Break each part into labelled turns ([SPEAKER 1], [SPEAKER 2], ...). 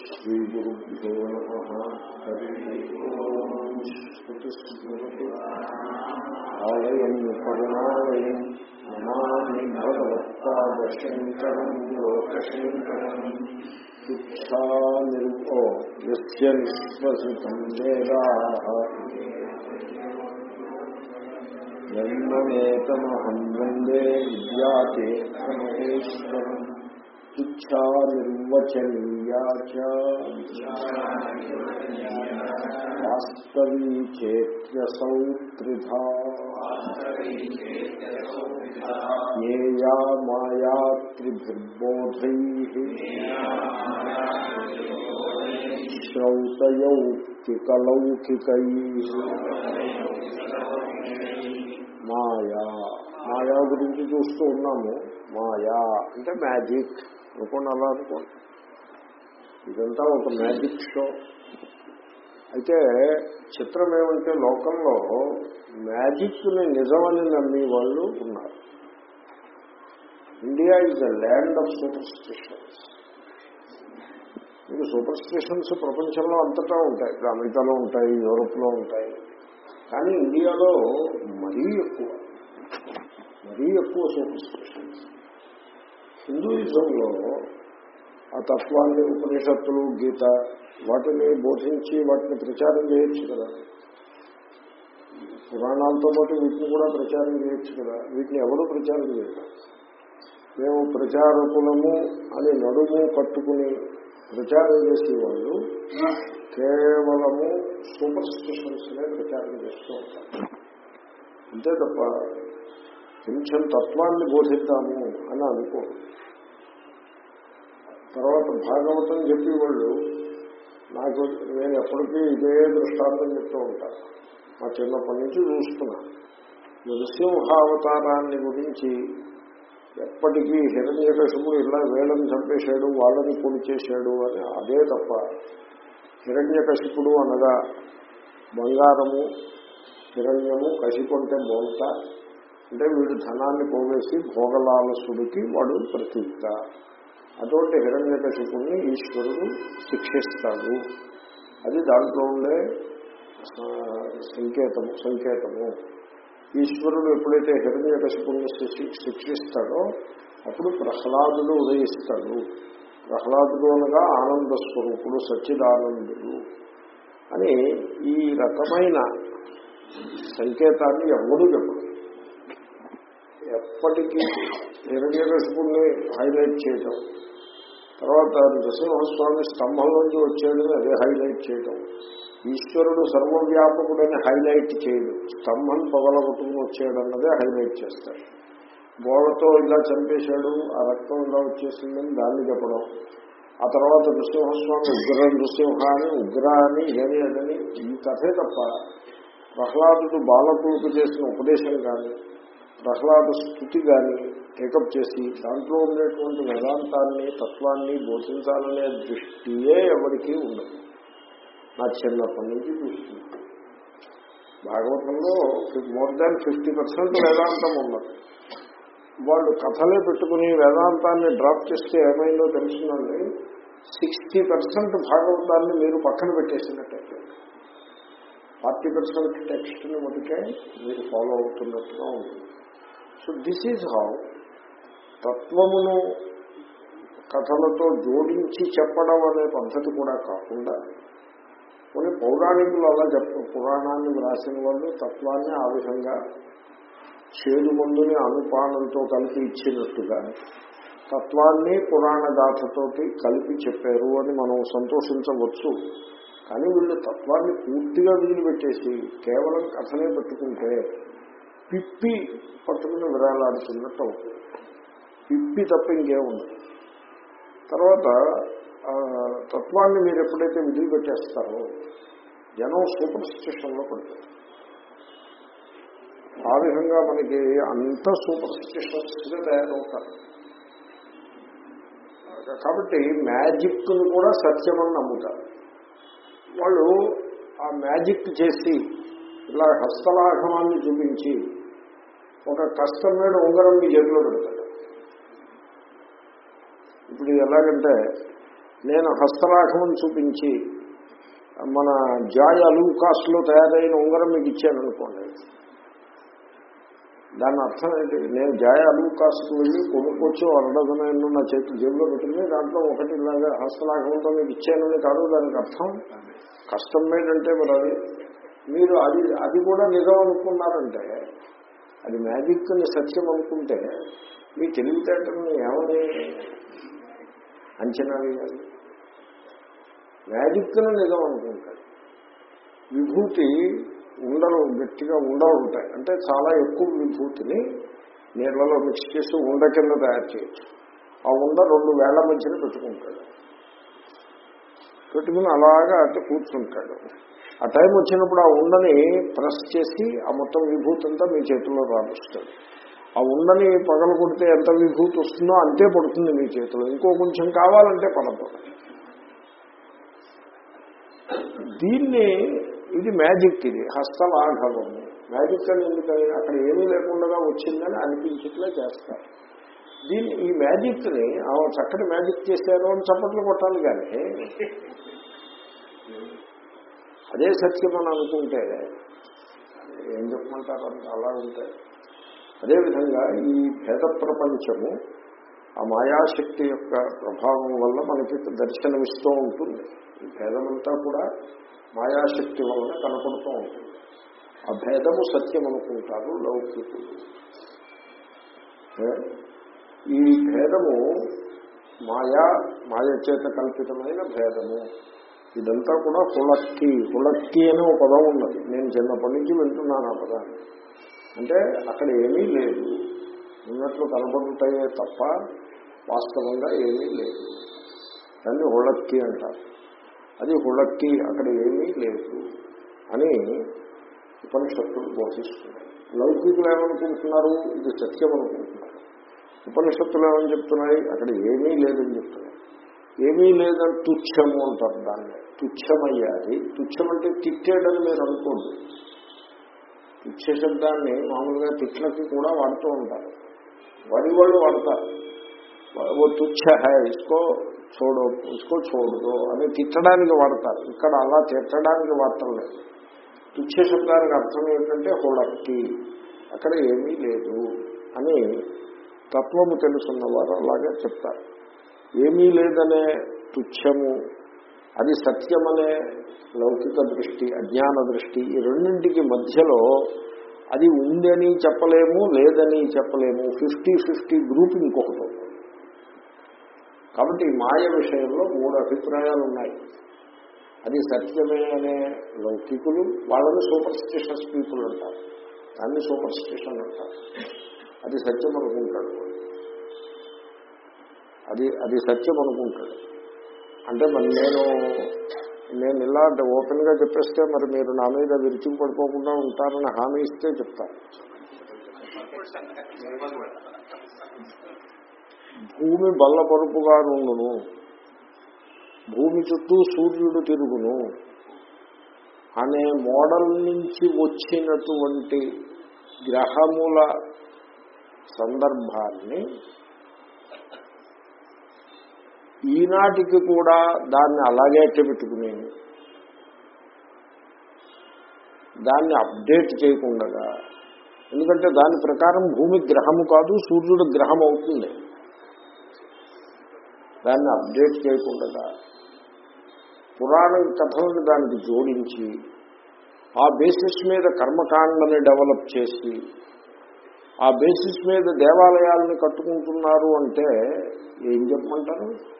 [SPEAKER 1] శ్రీగురుభ్యో నమ. హరి ఓం నమామి భగవత్పాదశంకరం లోకశంకరం శిక్షానిరుపో నిశ్వసితం వేదాః జన్మనేతమహం వందే విద్యాతేశ్వరం శిక్షా నిర్వచనీయా చ వాస్తవీ చేత్యసౌ త్రిధా జ్ఞేయా మాయా త్రిభిర్బోధై శ్రౌతయౌక్తికలౌకికై మాయా మాయా గురించి చూస్తూ ఉన్నాము మాయా అంటే మ్యాజిక్ అనుకోండి అలా అనుకోండి. ఇదంతా ఒక మ్యాజిక్ షో. అయితే చిత్రం ఏమంటే లోకంలో మ్యాజిక్ని నిజమని నమ్మే వాళ్ళు ఉన్నారు. India is the land of superstitions మీకు సూపర్ స్టిషన్స్ ప్రపంచంలో అంతటా ఉంటాయి. ఇప్పుడు అమెరికాలో ఉంటాయి యూరోప్లో ఉంటాయి. కానీ ఇండియాలో మరీ ఎక్కువ మరీ ఎక్కువ సూపర్ స్టిషన్స్ హిందూయిజంలో ఆ తత్వాన్ని ఉపనిషత్తులు గీత వాటిని బోధించి వాటిని ప్రచారం చేయొచ్చు కదా. పురాణాలతో పాటు వీటిని కూడా ప్రచారం చేయొచ్చు కదా. వీటిని ఎవరు ప్రచారం చేయరు. మేము ప్రచారకులము అని నడుము పట్టుకుని ప్రచారం చేసేవాళ్ళు కేవలము సూపర్ స్టిషన్స్ నే ప్రచారం చేస్తూ ఉంటారు. అంతే తప్ప కొంచెం తత్వాన్ని బోధిద్దాము అని అనుకో తర్వాత భాగవతం చెప్పేవాళ్ళు నాకు నేను ఎప్పటికీ ఇదే దృష్టాంతం చెప్తూ ఉంటాను మా చిన్నప్పటి నుంచి చూస్తున్నా. నృసింహావతారాన్ని గురించి ఎప్పటికీ హిరణ్యకశముడు ఇలా వేళ్ళని చంపేశాడు వాళ్ళని పొడి చేశాడు అని అదే తప్ప హిరణ్యకశిపుడు అనగా బంగారము హిరణ్యము కశిపు అంటే బోల్త. అంటే వీడు ధనాన్ని పోవేసి భోగలాలసుడికి వాడు ప్రతీక అటువంటి హిరణ్యకశిపుణ్ణి ఈశ్వరుడు శిక్షిస్తాడు. అది దాంట్లో ఉండే సంకేతము సంకేతము. ఈశ్వరుడు ఎప్పుడైతే హిరణ్యకశిపుణ్ణి శిక్షిస్తాడో అప్పుడు ప్రహ్లాదుడు ఉదయిస్తాడు. ప్రహ్లాదుడు అనగా ఆనంద స్వరూపుడు సచ్చిదానందుడు అని ఈ రకమైన సంకేతాన్ని ఎవరు చెప్పడు. ఎప్పటికీ హిరణ్యకశిపుణ్ణి హైలైట్ చేయటం. తర్వాత నృసింహస్వామి స్తంభంలోంచి వచ్చాడని అదే హైలైట్ చేయటం. ఈశ్వరుడు సర్వవ్యాపకుడని హైలైట్ చేయడు. స్తంభం పగలగొట్టుకుని వచ్చాడన్నదే హైలైట్ చేస్తాడు. గోడతో ఇలా చంపేశాడు ఆ రక్తం ఇలా వచ్చేసిందని దాన్ని చెప్పడం. ఆ తర్వాత నృసింహస్వామి ఉగ్ర నృసింహ అని ఉగ్ర అని ఇదని అదని ఈ కథే తప్ప ప్రహ్లాదుడు బాలకులకు చేసిన ఉపదేశం కానీ ప్రహ్లాద స్థుతి కానీ టేకప్ చేసి దాంట్లో ఉండేటువంటి వేదాంతాన్ని తత్వాన్ని బోధించాలనే దృష్టియే ఎవరికీ ఉండదు. నా చిన్నప్పటి నుంచి చూస్తుంది భాగవతంలో మోర్ దాన్ ఫిఫ్టీ పర్సెంట్ వేదాంతం ఉన్నది. వాళ్ళు కథలే పెట్టుకుని వేదాంతాన్ని డ్రాప్ చేస్తే ఏమైందో తెలుస్తుందండి సిక్స్టీ పర్సెంట్ భాగవతాన్ని మీరు పక్కన పెట్టేసినట్టయితే ఫార్టీ పర్సెంట్ టెక్స్ట్ని మటుకే మీరు ఫాలో అవుతున్నట్టుగా ఉంటుంది. సో దిస్ ఈజ్ హౌ తత్వమును కథలతో జోడించి చెప్పడం అనే పద్ధతి కూడా కాకుండా కొన్ని పౌరాణికులు అలా చెప్ప పురాణాన్ని వ్రాసిన వాళ్ళు తత్వాన్ని ఆ విధంగా చేదు మందుని అనుపానంతో కలిపి ఇచ్చినట్టుగా తత్వాన్ని పురాణ గాథతోటి కలిపి చెప్పారు అని మనం సంతోషించవచ్చు. కానీ వీళ్ళు తత్వాన్ని పూర్తిగా వదిలిపెట్టేసి కేవలం కథనే పెట్టుకుంటే పిప్పి పట్టుకుని విరాలాడుతున్నట్టు అవుతుంది. పిప్పి తప్ప ఇంకే ఉండదు. తర్వాత తత్వాన్ని మీరు ఎప్పుడైతే వదిలిపెట్టేస్తారో జనం సూపర్ స్టిషన్లో పడుతుంది ఆ విధంగా మనకి అంత సూపర్ స్టిషన్స్గా తయారవుతారు. కాబట్టి మ్యాజిక్ను కూడా సత్యమని నమ్ముతారు. వాళ్ళు ఆ మ్యాజిక్ చేసి ఇలా హస్తలాఘవాన్ని చూపించి ఒక కస్టమర్డ్ ఉంగరం మీ జేబులో పెడతాడు. ఇప్పుడు ఎలాగంటే నేను హస్తరాఖమని చూపించి మన జాయ్ అలూకాస్ తయారైన ఉంగరం మీకు ఇచ్చాను అనుకోండి దాని అర్థం ఏంటి? నేను జాయ్ అలూకాస్కి వెళ్ళి కొనుక్కొచ్చి అరడదనైనా నా చేతి జేబులో పెట్టింది దాంట్లో ఒకటి ఇలాగా హస్తలాఘవంతో మీకు ఇచ్చానని కాదు దానికి అర్థం కష్టం మేడ్ అంటే మరి అది మీరు అది అది కూడా నిజం అనుకున్నారంటే అది మ్యాజిక్ అని సత్యం అనుకుంటే మీ తెలివితేటలను ఏమని అంచనా వేయాలి? మ్యాజిక్ అని నిజం అనుకుంటాడు విభూతి ఉండలు గట్టిగా ఉండలు ఉంటాయి. అంటే చాలా ఎక్కువ విభూతిని నీళ్ళలో మిక్స్ చేసి ఉండ కింద తయారు చేయొచ్చు. ఆ ఉండ రెండు వేళ్ళ మధ్యన పెట్టుకుంటాడు. పెట్టుకుని అలాగా అట్లా కూర్చుంటాడు. ఆ టైం వచ్చినప్పుడు ఆ ఉండని ప్రెస్ చేసి ఆ మొత్తం విభూతి అంతా మీ చేతుల్లో రాపిస్తాడు ఆ ఉండని పగలు కొడితే ఎంత విభూతి వస్తుందో అంతే పడుతుంది మీ చేతిలో ఇంకో కొంచెం కావాలంటే పడదు. దీన్ని ఇది మ్యాజిక్ ఇది హస్తలాఘవము మ్యాజిక్ అని ఎందుకని? అక్కడ ఏమీ లేకుండా వచ్చిందని అనిపించేట్లా చేస్తారు. దీన్ని ఈ మ్యాజిక్ని చక్కటి మ్యాజిక్ చేశారు అని చప్పట్లు కొట్టాలి కానీ అదే సత్యం అని అనుకుంటే ఏం చెప్పమంటారు? అంత అలా ఉంటాయి అదేవిధంగా ఈ భేద ప్రపంచము ఆ మాయాశక్తి యొక్క ప్రభావం వల్ల మనకి దర్శనమిస్తూ ఉంటుంది. ఈ భేదమంతా కూడా మాయాశక్తి వలన కనపడుతూ ఉంటుంది. ఆ భేదము సత్యం అనుకుంటారు లౌకికులు. ఈ భేదము మాయా మాయ చేత కల్పితమైన భేదము. ఇదంతా కూడా హుళక్కి హుళక్కి అనే ఒక పదం ఉన్నది. నేను చిన్నప్పటి నుంచి వింటున్నాను ఆ పదాన్ని. అంటే అక్కడ ఏమీ లేదు. ఉన్నట్లు కనబడుతాయే తప్ప వాస్తవంగా ఏమీ లేదు. దాన్ని హుళక్కి అంటారు. అది హుళక్కి అక్కడ ఏమీ లేదు అని ఉపనిషత్తులు బోధిస్తున్నాయి. లౌకికులు ఏమనుకుంటున్నారు? ఇది సత్యం అనుకుంటున్నారు. ఉపనిషత్తులు ఏమని చెప్తున్నాయి? అక్కడ ఏమీ లేదని చెప్తున్నారు. ఏమీ లేదని తుచ్చము అంటారు దాన్ని. తుచ్చమయ్యాది. తుచ్చం అంటే తిట్టాడని మీరు అనుకోండి. తుచ్చ శబ్దాన్ని మామూలుగా తిట్లకి కూడా వాడుతూ ఉంటారు. వరి వాళ్ళు వాడతారు. ఓ తుచ్చ హై ఇసుకో చూడో ఇసుకో చూడదు అని తిట్టడానికి వాడతారు. ఇక్కడ అలా తిట్టడానికి వాడటం లేదు. తుచ్చ శబ్దానికి అర్థం ఏంటంటే హోళక్కి. అక్కడ ఏమీ లేదు అని తత్వము తెలుసున్న వారు అలాగే చెప్తారు. ఏమీ లేదనే తుచ్చము అది సత్యమనే లౌకిక దృష్టి అజ్ఞాన దృష్టి ఈ రెండింటికి మధ్యలో అది ఉందని చెప్పలేము లేదని చెప్పలేము. ఫిఫ్టీ ఫిఫ్టీ గ్రూప్ ఇంకొకటి కాబట్టి మాయ విషయంలో మూడు అభిప్రాయాలు ఉన్నాయి. అది సత్యమే అనే లౌకికులు వాళ్ళని సూపర్ స్టిషన్స్ పీపుల్ అంటారు. దాన్ని సూపర్ స్టిషన్ అంటారు. అది సత్యం అనుకుంటాడు అది అది సత్యం అనుకుంటాడు అంటే మరి నేను నేను ఇలా ఓపెన్గా చెప్పేస్తే మరి మీరు నా మీద విరిచి పడిపోకుండా ఉంటారని హామీ ఇస్తే చెప్తాను భూమి బల్లపరుపుగా నుండును. భూమి చుట్టూ సూర్యుడు తిరుగును. అనే మోడల్ నుంచి వచ్చినటువంటి గ్రహముల సందర్భాన్ని ఈనాటికి కూడా దాన్ని అలాగే అట్టబెట్టుకుని దాన్ని అప్డేట్ చేయకుండా ఎందుకంటే దాని ప్రకారం భూమి గ్రహము కాదు సూర్యుడు గ్రహం అవుతుంది. దాన్ని అప్డేట్ చేయకుండా పురాణ కథలను దానికి జోడించి ఆ బేసిస్ మీద కర్మకాండని డెవలప్ చేసి ఆ బేసిస్ మీద దేవాలయాలను కట్టుకుంటున్నారు అంటే ఏం చెప్పమంటారు?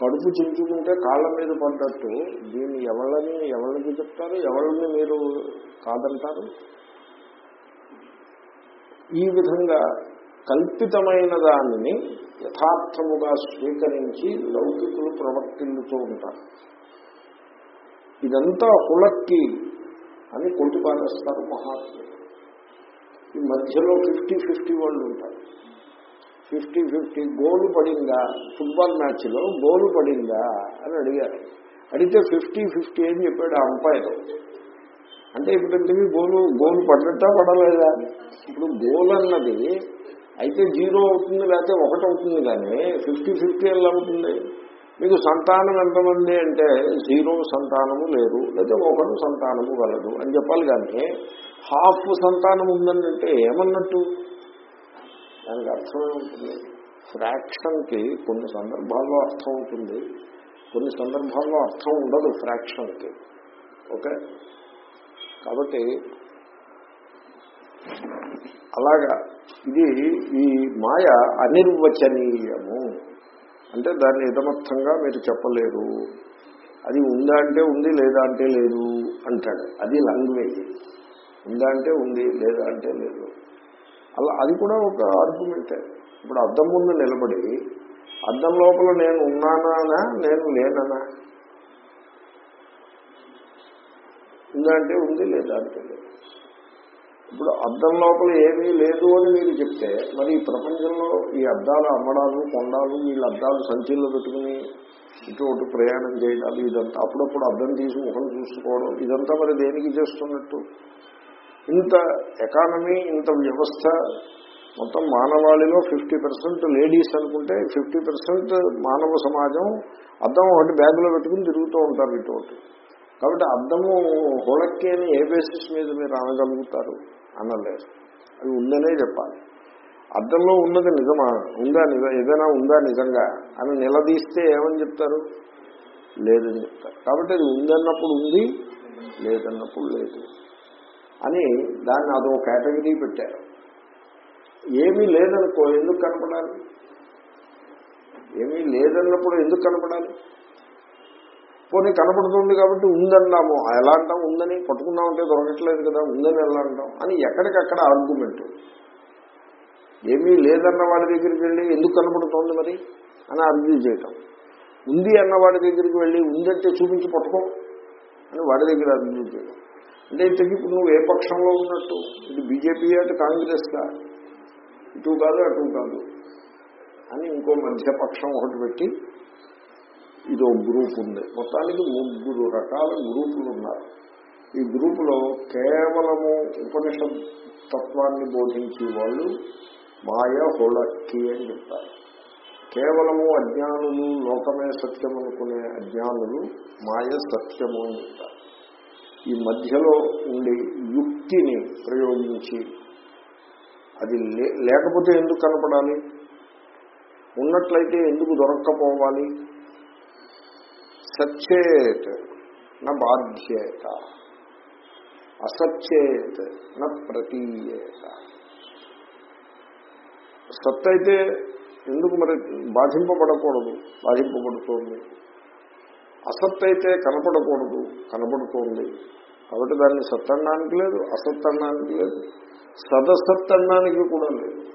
[SPEAKER 1] కడుపు చించుకుంటే కాళ్ళ మీద పడ్డట్టు దీన్ని ఎవళ్ళని ఎవరికి చెప్తారు? ఎవరిని మీరు కాదంటారు? ఈ విధంగా కల్పితమైన దానిని యథార్థముగా స్వీకరించి లౌకికులు ప్రవర్తిల్లుతూ ఉంటారు. ఇదంతా హుళక్కి అని కొట్టిపారేస్తారు మహాత్ములు. ఈ మధ్యలో ఫిఫ్టీ ఫిఫ్టీ వాళ్ళు ఉంటారు. ఫిఫ్టీ ఫిఫ్టీ గోలు పడిందా ఫుట్బాల్ మ్యాచ్లో? గోలు పడిందా అని అడిగారు. అడిగితే ఫిఫ్టీ ఫిఫ్టీ అని చెప్పాడు ఆ అంపైర్. అంటే ఇప్పుడు గోలు గోలు పడ్డట్టా పడలేదా? ఇప్పుడు గోల్ అన్నది అయితే జీరో అవుతుంది లేకపోతే ఒకటి అవుతుంది కానీ ఫిఫ్టీ ఫిఫ్టీ ఎలా అవుతుంది? మీకు సంతానం ఎంతమంది అంటే జీరో సంతానము లేదు లేదా ఒకరు సంతానము కలదు అని చెప్పాలి కానీ హాఫ్ సంతానం ఉందని అంటే ఏమన్నట్టు? దానికి అర్థమే ఉంటుంది ఫ్రాక్షన్కి కొన్ని సందర్భాల్లో అర్థం ఉంటుంది. కొన్ని సందర్భాల్లో అర్థం ఉండదు ఫ్రాక్షన్కి. ఓకే? కాబట్టి అలాగా ఇది ఈ మాయ అనిర్వచనీయము. అంటే దాన్ని ఇదమర్థంగా మీరు చెప్పలేరు. అది ఉందా అంటే ఉంది లేదా అంటే లేదు అంటాడు. అది లాంగ్వేజ్ ఉందా అంటే ఉంది లేదా అంటే లేదు. అలా అది కూడా ఒక ఆర్గ్యుమెంటే ఇప్పుడు అద్దం ముందు నిలబడి అద్దం లోపల నేను ఉన్నానా నేను లేననా? ఉందంటే ఉంది లేదా అంటే లేదు ఇప్పుడు అద్దం లోపల ఏమీ లేదు అని మీరు చెప్తే మరి ఈ ప్రపంచంలో ఈ అద్దాలు అమ్మడాలు కొండాలు వీళ్ళ అద్దాలు సంచీల్లో పెట్టుకుని ఇటు ప్రయాణం చేయడాలు ఇదంతా అప్పుడప్పుడు అద్దం తీసి ముఖం చూసుకోవడం ఇదంతా మరి దేనికి చేస్తున్నట్టు? ఇంత ఎకానమీ ఇంత వ్యవస్థ మొత్తం మానవాళిలో ఫిఫ్టీ పర్సెంట్ లేడీస్ అనుకుంటే ఫిఫ్టీ పర్సెంట్ మానవ సమాజం అద్దం ఒకటి బ్యాగులో పెట్టుకుని తిరుగుతూ ఉంటారు ఇటువంటి. కాబట్టి అద్దము హోళక్కి అని ఏ బేసిస్ మీద మీరు అనగలుగుతారు అనలేదు అది ఉందనే చెప్పాలి. అద్దంలో ఉన్నది నిజమా? ఉందా నిజం ఏదైనా ఉందా నిజంగా? అని నిలదీస్తే ఏమని చెప్తారు? లేదని చెప్తారు. కాబట్టి అది ఉందన్నప్పుడు ఉంది లేదన్నప్పుడు లేదు. అని దాన్ని అదో కేటగిరీ పెట్టారు. ఏమీ లేదనుకో ఎందుకు కనపడాలి? ఏమీ లేదన్నప్పుడు ఎందుకు కనపడాలి? పోనీ కనపడుతుంది కాబట్టి ఉందన్నాము. ఎలా అంటాం? ఉందని పట్టుకున్నామంటే దొరకట్లేదు కదా ఉందని ఎలా అంటాం? అని ఎక్కడికక్కడ ఆర్గ్యుమెంట్. ఏమీ లేదన్న వాడి దగ్గరికి వెళ్ళి ఎందుకు కనపడుతోంది మరి? అని ఆర్గ్యూ చేయటం. ఉంది అన్న వాడి దగ్గరికి వెళ్ళి ఉందంటే చూపించి పట్టుకో అని వాడి దగ్గర ఆర్గ్యూ చేయడం అంటే ఇంతకీ ఇప్పుడు నువ్వు ఏ పక్షంలో ఉన్నట్టు? ఇది బీజేపీ అటు కాంగ్రెస్ కా? ఇటు కాదు అటు కాదు అని ఇంకో మధ్యపక్షం ఒకటి పెట్టి ఇదో గ్రూప్ ఉంది. మొత్తానికి ముగ్గురు రకాల గ్రూపులు ఉన్నారు. ఈ గ్రూపులో కేవలము ఉపనిషత్ తత్వాన్ని బోధించే వాళ్ళు మాయ హోళక్కి అని చెప్తారు. కేవలము అజ్ఞానులు లోకమే సత్యం అనుకునే అజ్ఞానులు మాయ సత్యము అని చెప్తారు. ఈ మధ్యలో ఉండే యుక్తిని ప్రయోగించి అది లేకపోతే ఎందుకు కనపడాలి? ఉన్నట్లయితే ఎందుకు దొరక్కపోవాలి? సచ్చేత్ నా బాధ్యత అసచ్చేత్ నా ప్రతీయత. సత్ అయితే ఎందుకు మరి బాధింపబడకూడదు? బాధింపబడుతోంది. అసత్ అయితే కనపడకూడదు. కనపడుతోంది. కాబట్టి దాన్ని సత్ అనడానికి లేదు అసత్ అనడానికి లేదు. సదసత్ అనడానికి కూడా లేదు.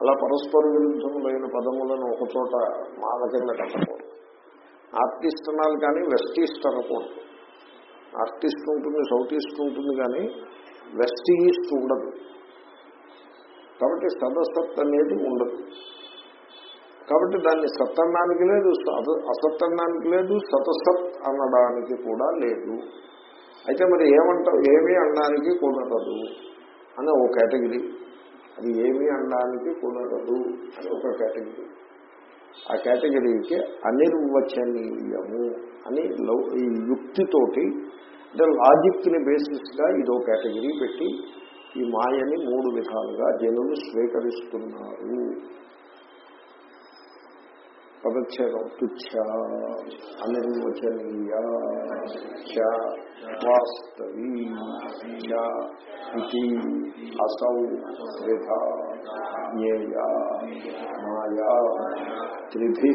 [SPEAKER 1] అలా పరస్పర విరుద్ధములైన పదములను ఒకచోట మాల కింద కట్టకూడదు. నార్త్ అనాలి కానీ వెస్ట్ ఈస్ట్ అనకూడదు. నార్త్ ఈస్ట్ ఉంటుంది సౌత్ ఈస్ట్ ఉంటుంది కానీ వెస్ట్ ఈస్ట్ ఉండదు. కాబట్టి సదసత్ అనేది ఉండదు. కాబట్టి దాన్ని సత్తన్నానికి లేదు అసత్తన్నానికి లేదు సతసత్ అనడానికి కూడా లేదు. అయితే మరి ఏమంటావు? ఏమీ అనడానికి కుదరదు అని ఒక కేటగిరీ. అది ఏమీ అనడానికి కుదరదు అని ఒక కేటగిరీ. ఆ కేటగిరీకి అనిర్వచనీయము అని ఈ యుక్తితోటి అంటే లాజిక్ని బేసిస్గా ఇదో కేటగిరీ పెట్టి ఈ మాయని మూడు విధాలుగా జనులు స్వీకరిస్తున్నారు. పదచ్ఛేదం తుచ్చ అనిర్వచనీయ వాస్తవీ ఇది అసౌ విధ జ్ఞేయ మాయా త్రిభి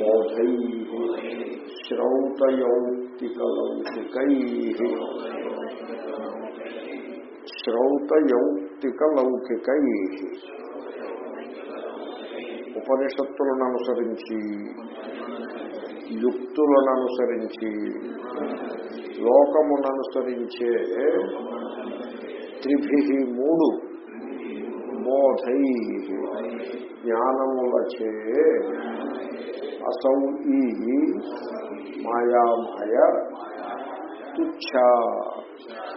[SPEAKER 1] బోధై శ్రౌతయౌక్తికలౌకికై శ్రౌతయౌక్తికలౌకికై ఉపనిషత్తులను అనుసరించి యుక్తులను అనుసరించి లోకమును అనుసరించే త్రిభి మూడు బోధై జ్ఞానములచే అసౌ ఈ మాయామాయ తుచ్చ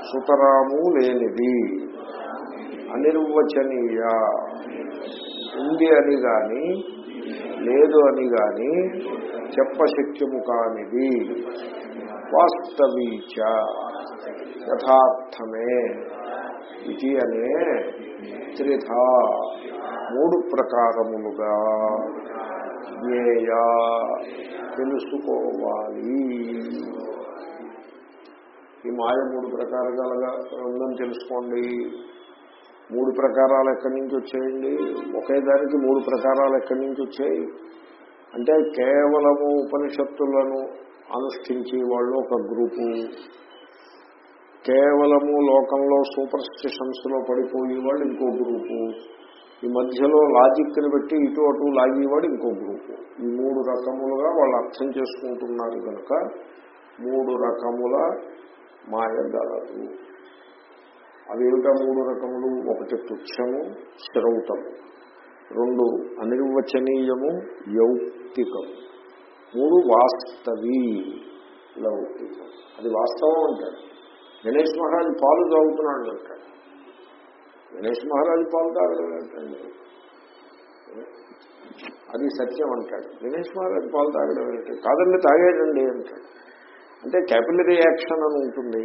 [SPEAKER 1] సుతరాము లేనిది అనిర్వచనీయ. ఉంది అని గాని లేదు అని గాని చెప్పశక్యము కానిది. వాస్తవీచ యథార్థమే ఇది అనే త్రిధ మూడు ప్రకారములుగా జ్ఞేయా తెలుసుకోవాలి. ఈ మాయ మూడు ప్రకారాలుగా ఉందని తెలుసుకోండి. మూడు ప్రకారాలు ఎక్కడి నుంచి వచ్చాయండి? ఒకే దానికి మూడు ప్రకారాలు ఎక్కడి నుంచి వచ్చాయి? అంటే కేవలము ఉపనిషత్తులను అనుష్ఠించి వాళ్ళు ఒక గ్రూపు. కేవలము లోకంలో సూపర్ స్టిషన్స్లో పడిపోయి వాళ్ళు ఇంకో గ్రూపు. ఈ మధ్యలో లాజిక్ని బట్టి ఇటు అటు లాగేవాడు ఇంకో గ్రూపు. ఈ మూడు రకములుగా వాళ్ళు అర్థం చేసుకుంటున్నారు కనుక మూడు రకముల మాయగలదు అవి ఏమిటా మూడు రకములు? ఒకటి తుచ్చము శ్రౌతము రెండు అనిర్వచనీయము యౌక్తికం మూడు వాస్తవి లౌకికం అది వాస్తవం అంటాడు. గణేష్ మహారాజ్ పాలు తాగుతున్నాడు అంటాడు. గణేష్ మహారాజు పాలు తాగడం ఏంటండి అది సత్యం అంటాడు. గణేష్ మహారాజు పాలు తాగడం ఏంటి? కాదండి తాగేదండి అంటాడు. అంటే క్యాపిలరీ యాక్షన్ అని ఉంటుంది.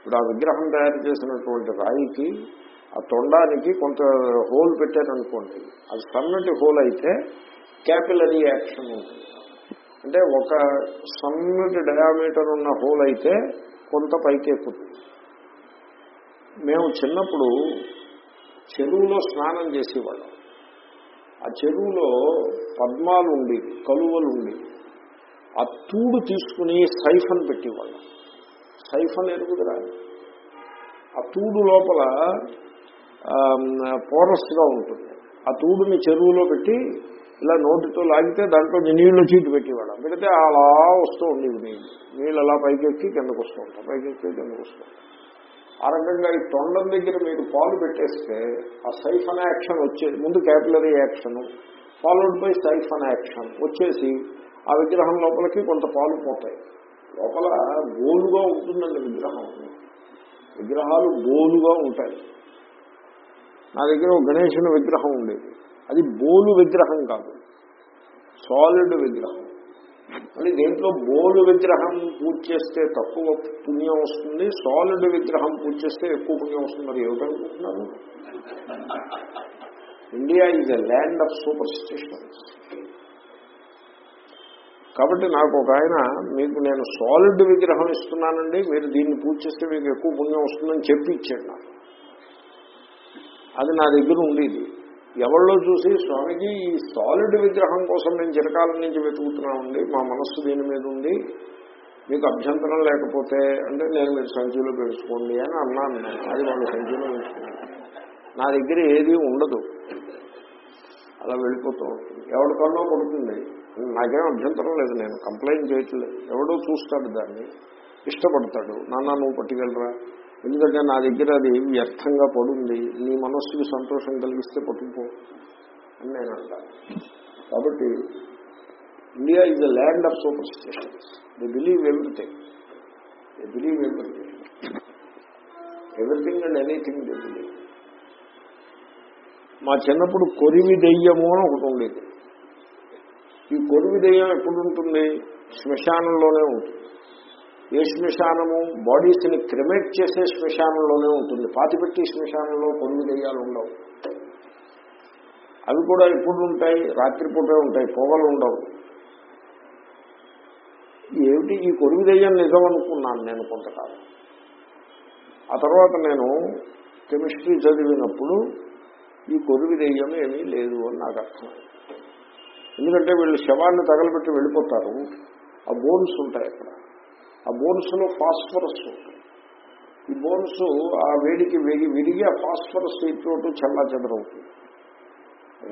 [SPEAKER 1] ఇప్పుడు ఆ విగ్రహం తయారు చేసినటువంటి రాయికి ఆ తొండానికి కొంత హోల్ పెట్టారనుకోండి. అది సన్నటి హోల్ అయితే క్యాపిలరీ యాక్షన్ ఉంటుంది. అంటే ఒక సన్నటి డయామీటర్ ఉన్న హోల్ అయితే కొంత పైకి ఎక్కుతుంది. మేము చిన్నప్పుడు చెరువులో స్నానం చేసేవాళ్ళం. ఆ చెరువులో పద్మాలు ఉండేవి కలువలు ఉండేవి ఆ తూడు తీసుకుని సైఫన్ పెట్టేవాళ్ళం. సైఫన్ ఎరుగుదరా ఆ తూడు లోపల పోరస్గా ఉంటుంది. ఆ తూడుని చెరువులో పెట్టి ఇలా నోటితో లాగితే దాంట్లో నీళ్ళు చీటు పెట్టేవాళ్ళం. పెడితే అలా వస్తూ ఉండేవి నీళ్ళు నీళ్ళు అలా పైకెక్కి కిందకు వస్తూ ఉంటాం పైకెక్కి కిందకు వస్తూ ఉంటాం ఆ రకంగా ఈ తొండం దగ్గర మీరు పాలు పెట్టేస్తే ఆ సైఫన్ యాక్షన్ వచ్చేది ముందు capillary action followed by siphon action వచ్చేసి ఆ విగ్రహం లోపలికి కొంత పాలు పోతాయి. లోపల గోలుగా ఉంటుందండి విగ్రహం. విగ్రహాలు గోలుగా ఉంటాయి. నా దగ్గర ఒక గణేశుని విగ్రహం ఉండేది. అది బోలు విగ్రహం కాదు. సాలిడ్ విగ్రహం. మళ్ళీ దేంట్లో బోలు విగ్రహం పూజ చేస్తే తక్కువ పుణ్యం వస్తుంది సాలిడ్ విగ్రహం పూజ చేస్తే ఎక్కువ పుణ్యం వస్తుంది. మరి ఏమిటనుకుంటున్నారు? India is a land of superstitions కాబట్టి నాకు ఒక ఆయన మీకు నేను సాలిడ్ విగ్రహం ఇస్తున్నానండి మీరు దీన్ని పూజిస్తే మీకు ఎక్కువ పుణ్యం వస్తుందని చెప్పి ఇచ్చాడు నాకు. అది నా దగ్గర ఉండేది. ఎవరిలో చూసి స్వామిజీ ఈ సాలిడ్ విగ్రహం కోసం నేను చిరకాలం నుంచి వెతుకుతున్నామండి మా మనస్సు దీని మీద ఉంది మీకు అభ్యంతరం లేకపోతే అంటే నేను మీరు సంఖ్యలో పెంచుకోండి అని అన్నాను నేను. అది వాళ్ళు సంఖ్యలో పెంచుకున్నాను నా దగ్గర ఏది ఉండదు. అలా వెళ్ళిపోతూ ఉంటుంది. ఎవరికన్నా కొడుతుంది. నాకేం అభ్యంతరం లేదు నేను కంప్లైంట్ చేయట్లేదు. ఎవడో చూస్తాడు దాన్ని ఇష్టపడతాడు. నాన్న నువ్వు పట్టుకెళ్ళరా. ఎందుకంటే నా దగ్గర అది వ్యర్థంగా పడుంది. నీ మనస్సుకి సంతోషం కలిగిస్తే పట్టుకుపో అని నేను అంటాను. కాబట్టి India is a land of superstitions they believe everything they believe everything everything and anything they believe మా చిన్నప్పుడు కొరివి దెయ్యము అని ఒకటి ఉండేది. ఈ కొరివి దెయ్యం ఎప్పుడు ఉంటుంది శ్మశానంలోనే ఉంటుంది. ఏ శ్మశానము? బాడీస్ని క్రిమేట్ చేసే శ్మశానంలోనే ఉంటుంది. పాతిపెట్టి శ్మశానంలో కొరివి దెయ్యాలు ఉండవు. అవి కూడా ఎప్పుడు ఉంటాయి రాత్రిపూటే ఉంటాయి. పొగలు ఉండవు. ఏమిటి? ఈ కొరుగు దెయ్యం నిజం అనుకున్నాను నేను కొంతకాలం. ఆ తర్వాత నేను కెమిస్ట్రీ చదివినప్పుడు ఈ కొరుగు దెయ్యం ఏమీ లేదు అని నాకు అర్థమైంది. ఎందుకంటే వీళ్ళు శవాన్ని తగలబెట్టి వెళ్ళిపోతారు. ఆ బోన్స్ ఉంటాయి అక్కడ. ఆ బోన్స్లో ఫాస్ఫరస్ ఉంటుంది. ఈ బోన్స్ ఆ వేడికి వేగి విరిగి ఆ ఫాస్ఫరస్ ఇటు చల్లా చెదరవుతుంది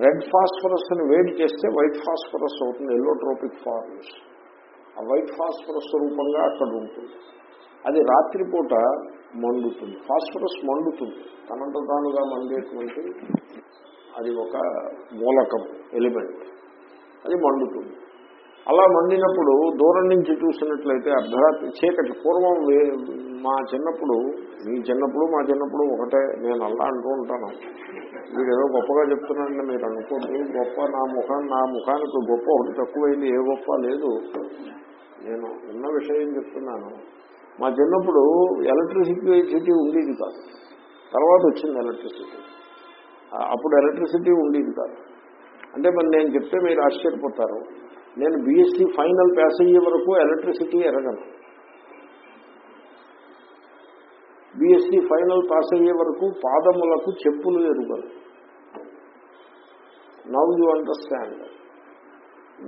[SPEAKER 1] రెడ్ ఫాస్ఫరస్ని వేడి చేస్తే వైట్ ఫాస్ఫరస్ అవుతుంది. Allotropic forms. ఆ వైట్ ఫాస్ఫరస్ రూపంగా అక్కడ ఉంటుంది. అది రాత్రిపూట మండుతుంది. ఫాస్ఫరస్ మండుతుంది. తనంత తానుగా మండేటువంటి అది ఒక మూలకం ఎలిమెంట్. అది మండుతుంది. అలా మండినప్పుడు దూరం నుంచి చూసినట్లయితే అర్ధరాత్రి చీకటి పూర్వం వే- మా చిన్నప్పుడు మీ చిన్నప్పుడు మా చిన్నప్పుడు ఒకటే నేను అలా అంటూ ఉంటాను. మీరు గొప్పగా చెప్తున్నానండి మీరు అనుకోండి గొప్ప నా ముఖం నా ముఖానికి గొప్ప ఒకటి తక్కువైంది ఏ గొప్ప లేదు. నేను ఉన్న విషయం చెప్తున్నాను. మా చిన్నప్పుడు ఎలక్ట్రిసిటీ సిటీ ఉండేది కాదు. తర్వాత వచ్చింది ఎలక్ట్రిసిటీ. అప్పుడు ఎలక్ట్రిసిటీ ఉండేది కాదు. అంటే మరి నేను చెప్తే మీరు ఆశ్చర్యపోతారు. నేను బీఎస్సీ ఫైనల్ పాస్ అయ్యే వరకు ఎలక్ట్రిసిటీ ఎరగను. బీఎస్సీ ఫైనల్ పాస్ అయ్యే వరకు పాదములకు చెప్పులు ఎరుగను. నవ్ యూ అండర్స్టాండ్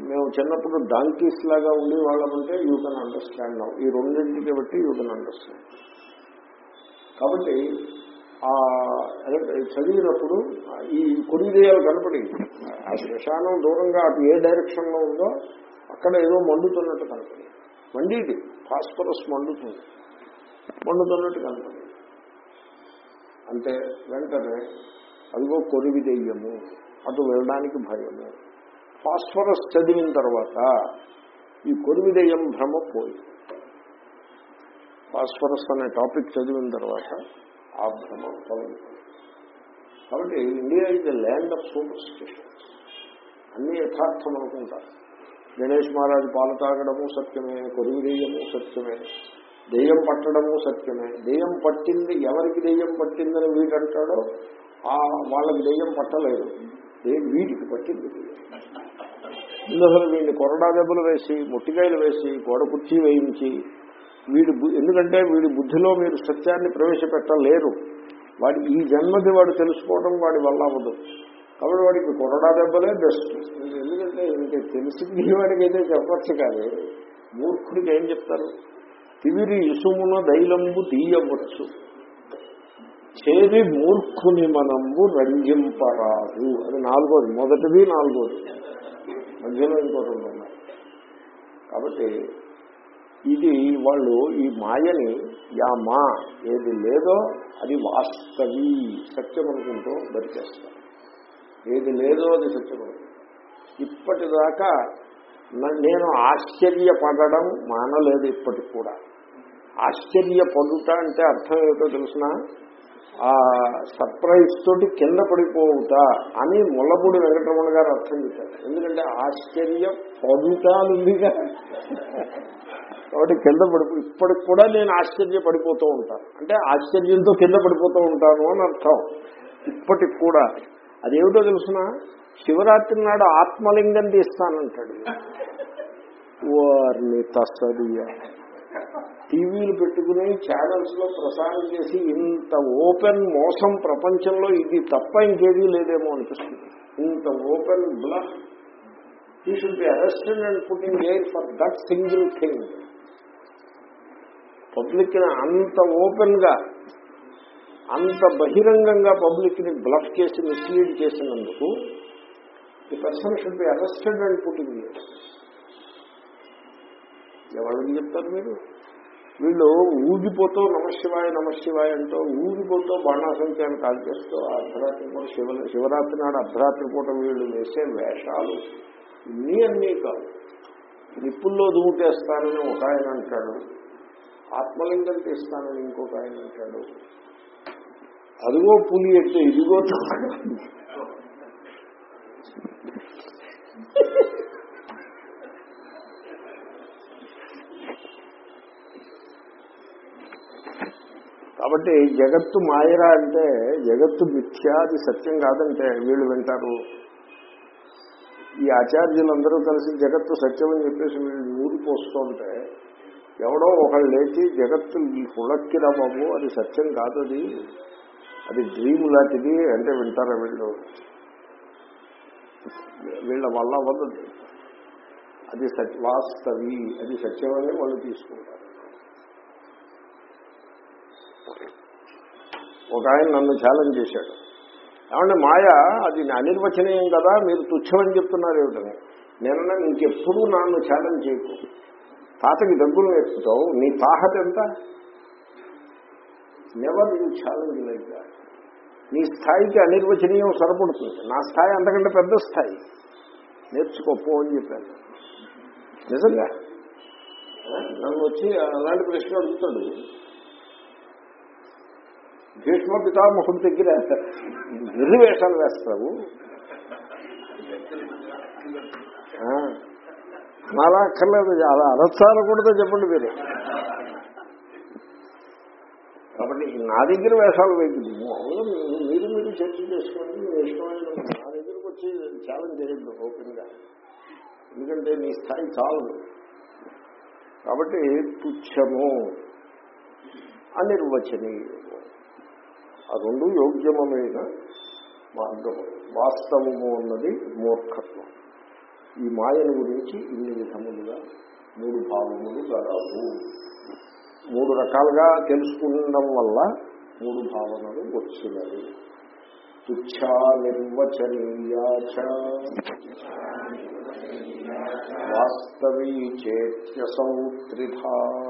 [SPEAKER 1] మేము చిన్నప్పుడు డాంకీస్ లాగా ఉండే వాళ్ళమంటే యూ కెన్ అండర్స్టాండ్ నవ్ ఈ రెండింటికి బట్టి యూ కెన్ అండర్స్టాండ్ కాబట్టి చదివినప్పుడు ఈ కొరిదేయాలు కనపడి ఆ శ్మశానం దూరంగా అటు ఏ డైరెక్షన్లో ఉందో అక్కడ ఏదో మండుతున్నట్టు కనపడి మండిది ఫాస్ఫరస్ మండుతుంది. మండుతున్నట్టు కనపడి అంటే వెంటనే అదిగో కొరివి దెయ్యము అటు వెళ్ళడానికి భయము. ఫాస్ఫరస్ చదివిన తర్వాత ఈ కొరివి దెయ్యం భ్రమ పోయింది. ఫాస్ఫరస్ అనే టాపిక్ చదివిన తర్వాత ఆ భ్రమ తొలగిపోయింది కాబట్టి India is the land of superstitions అన్ని యథార్థం అనుకుంటారు గణేష్ మహారాజు పాలు తాగడము సత్యమే కొరువు సత్యమే దెయ్యం పట్టడము సత్యమే. దెయ్యం పట్టింది ఎవరికి దెయ్యం పట్టిందని వీడంటాడో ఆ వాళ్ళకి దెయ్యం పట్టలేదు. దే- వీడికి పట్టింది దెయ్యం. ముందు అసలు వీడిని కొరడా దెబ్బలు వేసి ముట్టికాయలు వేసి గోడ కుర్చీ వేయించి వీడి ఎందుకంటే వీడి బుద్ధిలో మీరు సత్యాన్ని ప్రవేశపెట్టలేరు. వాడి ఈ జన్మది వాడు తెలుసుకోవడం వాడి వల్ల అవ్వదు. కాబట్టి వాడికి కొరడా దెబ్బలే బెస్ట్. ఎందుకంటే ఇంక తెలిసింది వాడికి అయితే చెప్పచ్చు కానీ మూర్ఖుడికి ఏం చెప్తారు? తివిరి ఇసుమున దైలంబు తీయవచ్చు. చేరి మూర్ఖుని మనంబు రంజింపరాదు. అది నాలుగోది. మొదటిది నాలుగోది. మధ్యలో ఇంకో రెండు ఉన్నాయి కాబట్టి ఇది వాళ్ళు ఈ మాయని యా మా ఏది లేదో అది వాస్తవి సత్యం అనుకుంటూ దరిచేస్తారు ఏది లేదో అది సత్యం ఇప్పటిదాకా నేను ఆశ్చర్యపడడం మానలేదు ఇప్పటికి కూడా. ఆశ్చర్యపడుట అంటే అర్థం ఏమిటో తెలిసిన? ఆ సర్ప్రైజ్ తోటి కింద పడిపోవుట అని ముల్లపూడి వెంకటరమణ గారు అర్థం చేశారు. ఎందుకంటే ఆశ్చర్య ఉందిగా కాబట్టి కింద పడిపో ఇప్పటికి కూడా నేను ఆశ్చర్యపడిపోతూ ఉంటాను. అంటే ఆశ్చర్యంతో కింద పడిపోతూ ఉంటాను అని అర్థం. ఇప్పటికి కూడా. అదేమిటో తెలుసిన? శివరాత్రి నాడు ఆత్మలింగం తీస్తానంటాడు. వారిని తస్సదియ టీవీలు పెట్టుకుని ఛానల్స్లో ప్రసారం చేసి ఇంత ఓపెన్ మోసం ప్రపంచంలో ఇది తప్ప ఇంకేదీ లేదేమో అనిపిస్తుంది. ఇంత open bluff. He should be arrested and putting air for that single thing పబ్లిక్ని అంత ఓపెన్గా అంత బహిరంగంగా పబ్లిక్ని బ్లఫ్ చేసి మిస్లీడ్ చేసినందుకు ఈ person should be arrested and putting air ఎవరికి చెప్తారు మీరు? వీళ్ళు ఊగిపోతూ నమశివాయ నమశివాయ అంటూ ఊగిపోతూ బాణాసంఖ్యాన్ని కాల్ చేస్తూ అర్ధరాత్రి పూట శివ శివరాత్రి నాడు అర్ధరాత్రి పూట వీళ్ళు వేసే వేషాలు ఇన్ని అన్నీ కాదు నిప్పుల్లో దూటేస్తానని ఒక ఆయన అంటాడు. ఆత్మలింగం తీస్తానని ఇంకొక ఆయన అంటాడు. అదిగో పులి అంటే ఇదిగో కాబట్టి జగత్తు మాయరా అంటే జగత్తు మిథ్యా అది సత్యం కాదంటే వీళ్ళు వింటారు. ఈ ఆచార్యులందరూ కలిసి జగత్తు సత్యం అని చెప్పేసి వీళ్ళు నూరి పోస్తుంటే ఎవడో ఒకళ్ళు లేచి జగత్తు ఈ హుళక్కిరా బాబు అది సత్యం కాదు అది. అది డ్రీమ్ లాంటిది అంటే వింటారా వీళ్ళు? వీళ్ళ వల్ల అవ్వదు అది. సత్య వాస్తవి అది సత్యమని వాళ్ళు తీసుకుంటారు. ఒక ఆయన నన్ను ఛాలెంజ్ చేశాడు. ఏమంటే మాయ అది అనిర్వచనీయం కదా మీరు తుచ్చమని చెప్తున్నారు ఏమిటని. నేను ఇంకెప్పుడు నన్ను ఛాలెంజ్ చేయకు. తాతకి దగ్గులు నేర్పుతావు నీ తాహత ఎంత? నెవర్ యూ ఛాలెంజ్ లైక్ నీ స్థాయికి అనిర్వచనీయం సరిపడుతుంది. నా స్థాయి అంతకంటే పెద్ద స్థాయి. నేర్చుకోపో అని చెప్పాను నిజంగా? నన్ను వచ్చి అలాంటి ప్రశ్న అడుగుతాడు. భీష్మ పితామహం దగ్గర నిర్వేషాలు వేస్తావు. ఆ, అలా అక్కర్లేదు అలా అనొచ్చాలకూడదో చెప్పండి మీరు. కాబట్టి నా దగ్గర వేషాలు వేయద్దు మామూలుగా మీరు మీరు చర్చ చేసుకోండి ఇష్టమైన నా దగ్గరకు వచ్చి ఛాలెంజ్ చేయొద్దు ఓపెన్గా. ఎందుకంటే నీ స్థాయి చాలదు కాబట్టి తుచ్చము అనిర్వచనీయము ఆ రెండు యోగ్యమైన మార్గము. వాస్తవము అన్నది మూర్ఖత్వం. ఈ మాయను గురించి ఇన్ని విధములుగా మూడు భావములు గలవు. మూడు రకాలుగా తెలుసుకుండడం వల్ల మూడు భావనలు వచ్చినవి. తుచ్చా నిర్వచనీయాచ వాస్తవీ చేత్యసౌ త్రిధా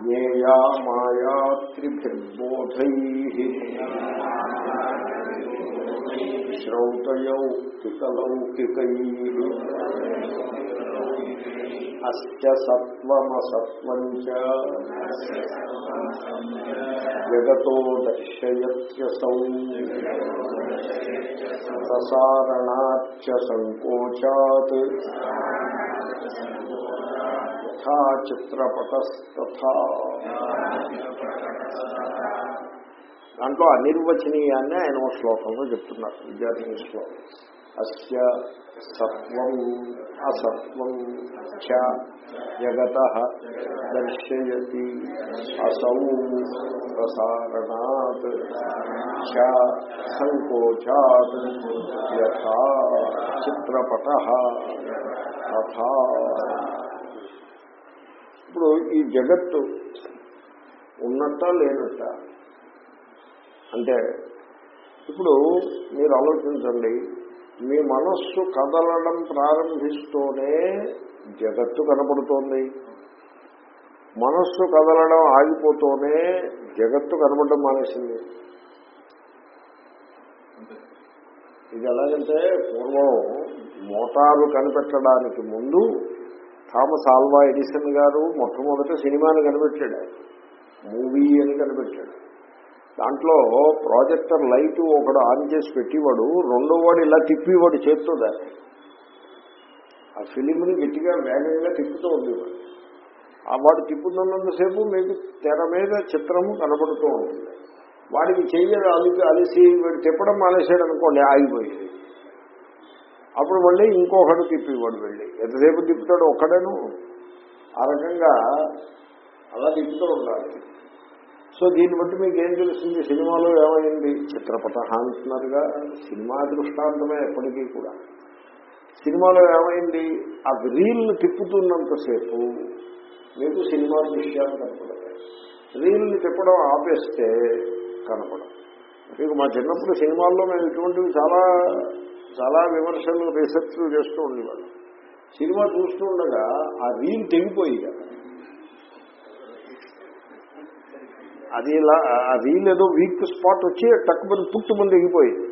[SPEAKER 1] జ్ఞేయా మాయా త్రిభిర్బోధై శ్రౌతయౌక్తికలౌకికై అస్య సత్వమసత్వం జగతో దర్శయత్యసౌ ప్రసారణాచ సంకోచాత్ యథా చిత్రపటస్తథా దాంట్లో అనిర్వచనీయాన్ని ఆయన ఒక శ్లోకంలో చెప్తున్నారు విద్యార్థి శ్లోకం. అస్య సత్వం అసత్వం చ జగత దర్శయతి అసౌ ప్రసారణాత్ చ సంకోచాత్ యథా చిత్రపట తథా ఇప్పుడు ఈ జగత్తు ఉన్నట్ట లేనట్ట? అంటే ఇప్పుడు మీరు ఆలోచించండి మీ మనస్సు కదలడం ప్రారంభిస్తూనే జగత్తు కనపడుతోంది. మనస్సు కదలడం ఆగిపోతూనే జగత్తు కనపడడం మానేసింది. ఇది ఎలాగంటే పూర్వం మోటారు కనిపెట్టడానికి ముందు థామస్ ఆల్వా ఎడిసన్ గారు మొట్టమొదట సినిమాని కనిపెట్టాడు. మూవీ అని కనిపెట్టాడు. దాంట్లో ప్రాజెక్టర్ లైట్ ఒకడు ఆన్ చేసి పెట్టేవాడు రెండో వాడు ఇలా తిప్పేవాడు చేత్తో దాన్ని. ఆ ఫిలింని గట్టిగా వేగంగా తిప్పుతూ ఉండేవాడు. ఆ వాడు తిప్పుతున్నంతసేపు మీకు తెర మీద చిత్రము కనబడుతూ ఉంటుంది. వాడికి చెయ్యి అలిసి అలిసి వీడు తిప్పడం మానేసాడు అనుకోండి ఆగిపోయేది. అప్పుడు మళ్ళీ ఇంకొకడు తిప్పివాడు వెళ్ళి ఎంతసేపు తిప్పుతాడు ఒక్కడేను. ఆ రకంగా అలా తిప్పుతూ ఉండాలి. సో దీన్ని బట్టి మీకు ఏం తెలుస్తుంది? సినిమాలో ఏమైంది? చిత్రపట అంటున్నారుగా సినిమా దృష్టాంతమే ఎప్పటికీ కూడా. సినిమాలో ఏమైంది? ఆ రీల్ని తిప్పుతున్నంతసేపు మీకు సినిమా దృశ్యాలు కనపడతాయి. రీల్ని తిప్పడం ఆపేస్తే కనపడం మీకు మా చిన్నప్పుడు సినిమాల్లో మేము ఇటువంటివి చాలా చాలా విమర్శలు రీసెర్చ్ చేస్తూ ఉండేవాడు సినిమా చూస్తూ ఉండగా ఆ రీల్ తెగిపోయి అది ఇలా ఆ రీల్ ఏదో వీక్ స్పాట్ వచ్చి టక్కుమని పుట్టుమని తెగిపోయింది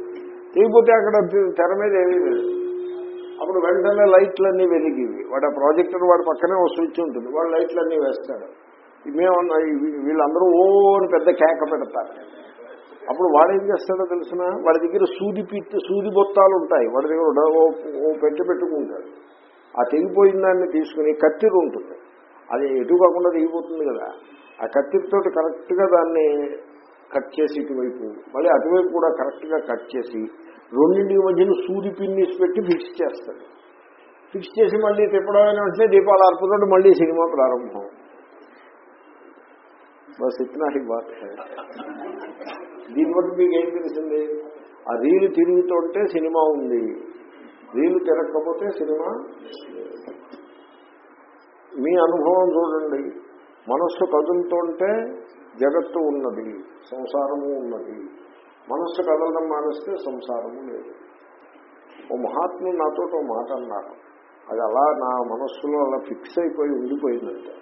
[SPEAKER 1] తెగిపోతే అక్కడ తెర మీద ఏమీ లేదు. అప్పుడు వెంటనే లైట్లన్నీ వెలిగివి వాడు ఆ ప్రాజెక్టర్ వాడి పక్కనే ఒక స్విచ్ ఉంటుంది వాడు లైట్లన్నీ వేస్తాడు. మేమన్నా వీళ్ళందరూ ఓ అని పెద్ద కేక పెడతారు. అప్పుడు వాడు ఏం చేస్తాడో తెలిసిన? వాడి దగ్గర సూది పిత్తి సూది బొత్తాలు ఉంటాయి. వాడి దగ్గర ఓ- పెట్టి పెట్టుకుంటాడు. ఆ తెగిపోయిన దాన్ని తీసుకుని కత్తిరి ఉంటుంది. అది ఎటు కాకుండా తెగిపోతుంది కదా. ఆ కత్తిరితో కరెక్ట్గా దాన్ని కట్ చేసి ఇటువైపు మళ్ళీ అటువైపు కూడా కరెక్ట్గా కట్ చేసి రెండింటి మధ్యన సూది పిన్నిస్ పెట్టి ఫిక్స్ చేస్తాడు. ఫిక్స్ చేసి మళ్ళీ తిప్పడం వెంటనే దీపాలు అర్పుతాడు మళ్ళీ సినిమా ప్రారంభం. బస్ ఇతనా హీ బాత్ దీని బట్టి మీకు ఏం తెలిసింది? ఆ రీలు తిరుగుతుంటే సినిమా ఉంది. రీలు తిరగకపోతే సినిమా మీ అనుభవం చూడండి. మనస్సు కదులుతుంటే జగత్తు ఉన్నది సంసారము ఉన్నది. మనస్సు కదలడం మానేస్తే సంసారము లేదు. ఓ మహాత్ములు నాతో మాట అన్నారు. అది అలా నా మనస్సులో అలా ఫిక్స్ అయిపోయి ఉండిపోయిందంటే.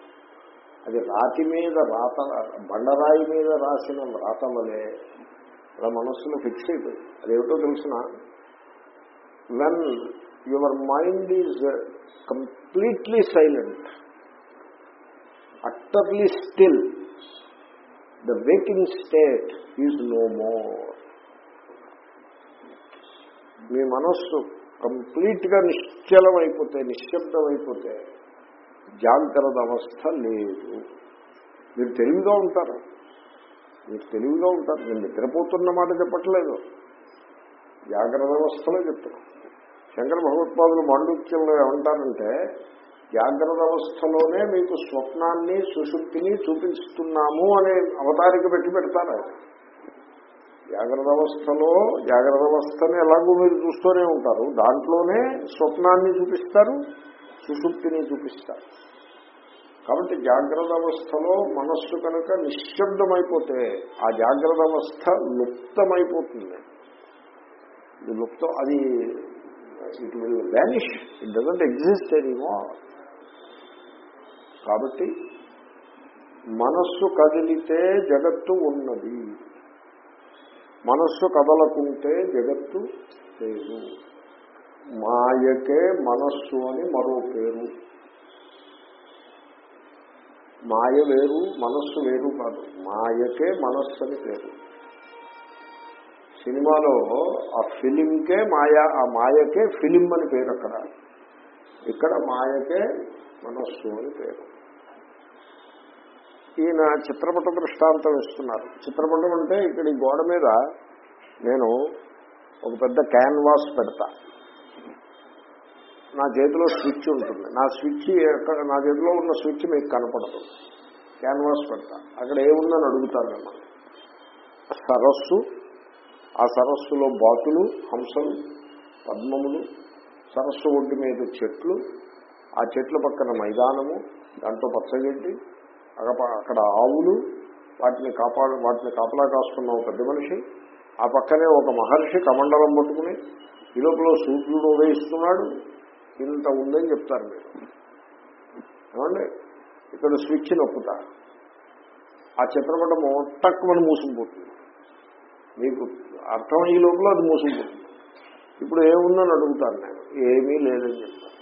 [SPEAKER 1] అది రాతి మీద రాత బండరాయి మీద రాసిన రాత అలా మనస్సులో ఫిక్స్ అయిపోయింది అదేమిటో తెలిసిన? When your mind is completely silent utterly still the waking state is no more మీ మనస్సు కంప్లీట్గా నిశ్చలమైపోతే నిశ్శబ్దమైపోతే జాగ్రత్త అవస్థ లేదు. మీరు తెలివిగా ఉంటారు. మీరు తెలివిగా ఉంటారు. నేను నిద్రపోతున్న మాట చెప్పట్లేదు. జాగ్రత్త అవస్థలో చెప్తున్నాను శంకర భగవత్పాదులు మాండుక్యంలో ఏమంటారంటే జాగ్రత్త అవస్థలోనే మీకు స్వప్నాన్ని సుశుక్తిని చూపిస్తున్నాము అనే అవతారిక పెట్టి పెడతారు ఆయన. జాగ్రత్త అవస్థలో జాగ్రత్త అవస్థని ఎలాగో మీరు చూస్తూనే ఉంటారు. దాంట్లోనే స్వప్నాన్ని చూపిస్తారు. సుషుప్తిని చూపిస్తారు కాబట్టి జాగ్రత్త అవస్థలో మనస్సు కనుక నిశ్శబ్దమైపోతే ఆ జాగ్రత్త అవస్థ లుప్తమైపోతుంది. ఇది లుప్తం అది it will vanish it doesn't exist anymore కాబట్టి మనస్సు కదిలితే జగత్తు ఉన్నది. మనస్సు కదలకుంటే జగత్తు లేదు. మాయకే మనస్సు అని మరో పేరు. మాయ వేరు మనస్సు వేరు కాదు. మాయకే మనస్సు అని పేరు. సినిమాలో ఆ ఫిలింకే మాయా ఆ మాయకే ఫిలిం అని పేరు అక్కడ. ఇక్కడ మాయకే మనస్సు అని పేరు. ఈయన చిత్రపట దృష్టాంతం ఇస్తున్నారు చిత్రపటం అంటే ఇక్కడ ఈ గోడ మీద నేను ఒక పెద్ద క్యాన్వాస్ పెడతా. నా చేతిలో స్విచ్ ఉంటుంది. నా స్విచ్ ఎక్కడ నా చేతిలో ఉన్న స్విచ్ మీకు కనపడదు. క్యాన్వాస్ పెడతా. అక్కడ ఏముందని అడుగుతాను మిమ్మల్ని సరస్సు ఆ సరస్సులో బాతులు హంసలు పద్మములు సరస్సు ఒడ్డు మీద చెట్లు ఆ చెట్ల పక్కన మైదానము దాంట్లో పచ్చగడ్డి అక్కడ ఆవులు వాటిని కాపాడు వాటిని కాపలా కాస్తున్న ఒక పెద్ద మనిషి ఆ పక్కనే ఒక మహర్షి కమండలం పట్టుకుని ఈ లోపల సూర్యుడు ఉదయిస్తున్నాడు ఇంత ఉందని చెప్తారు మీరు. ఏమండి? ఇక్కడ స్విచ్ నొక్కుతారు ఆ చిత్రపటము టక్కుమని మూసుకుపోతుంది. మీకు అర్థం ఈ లోపల అది మూసుకుపోతుంది. ఇప్పుడు ఏముందని అడుగుతాను నేను. ఏమీ లేదని చెప్తాను.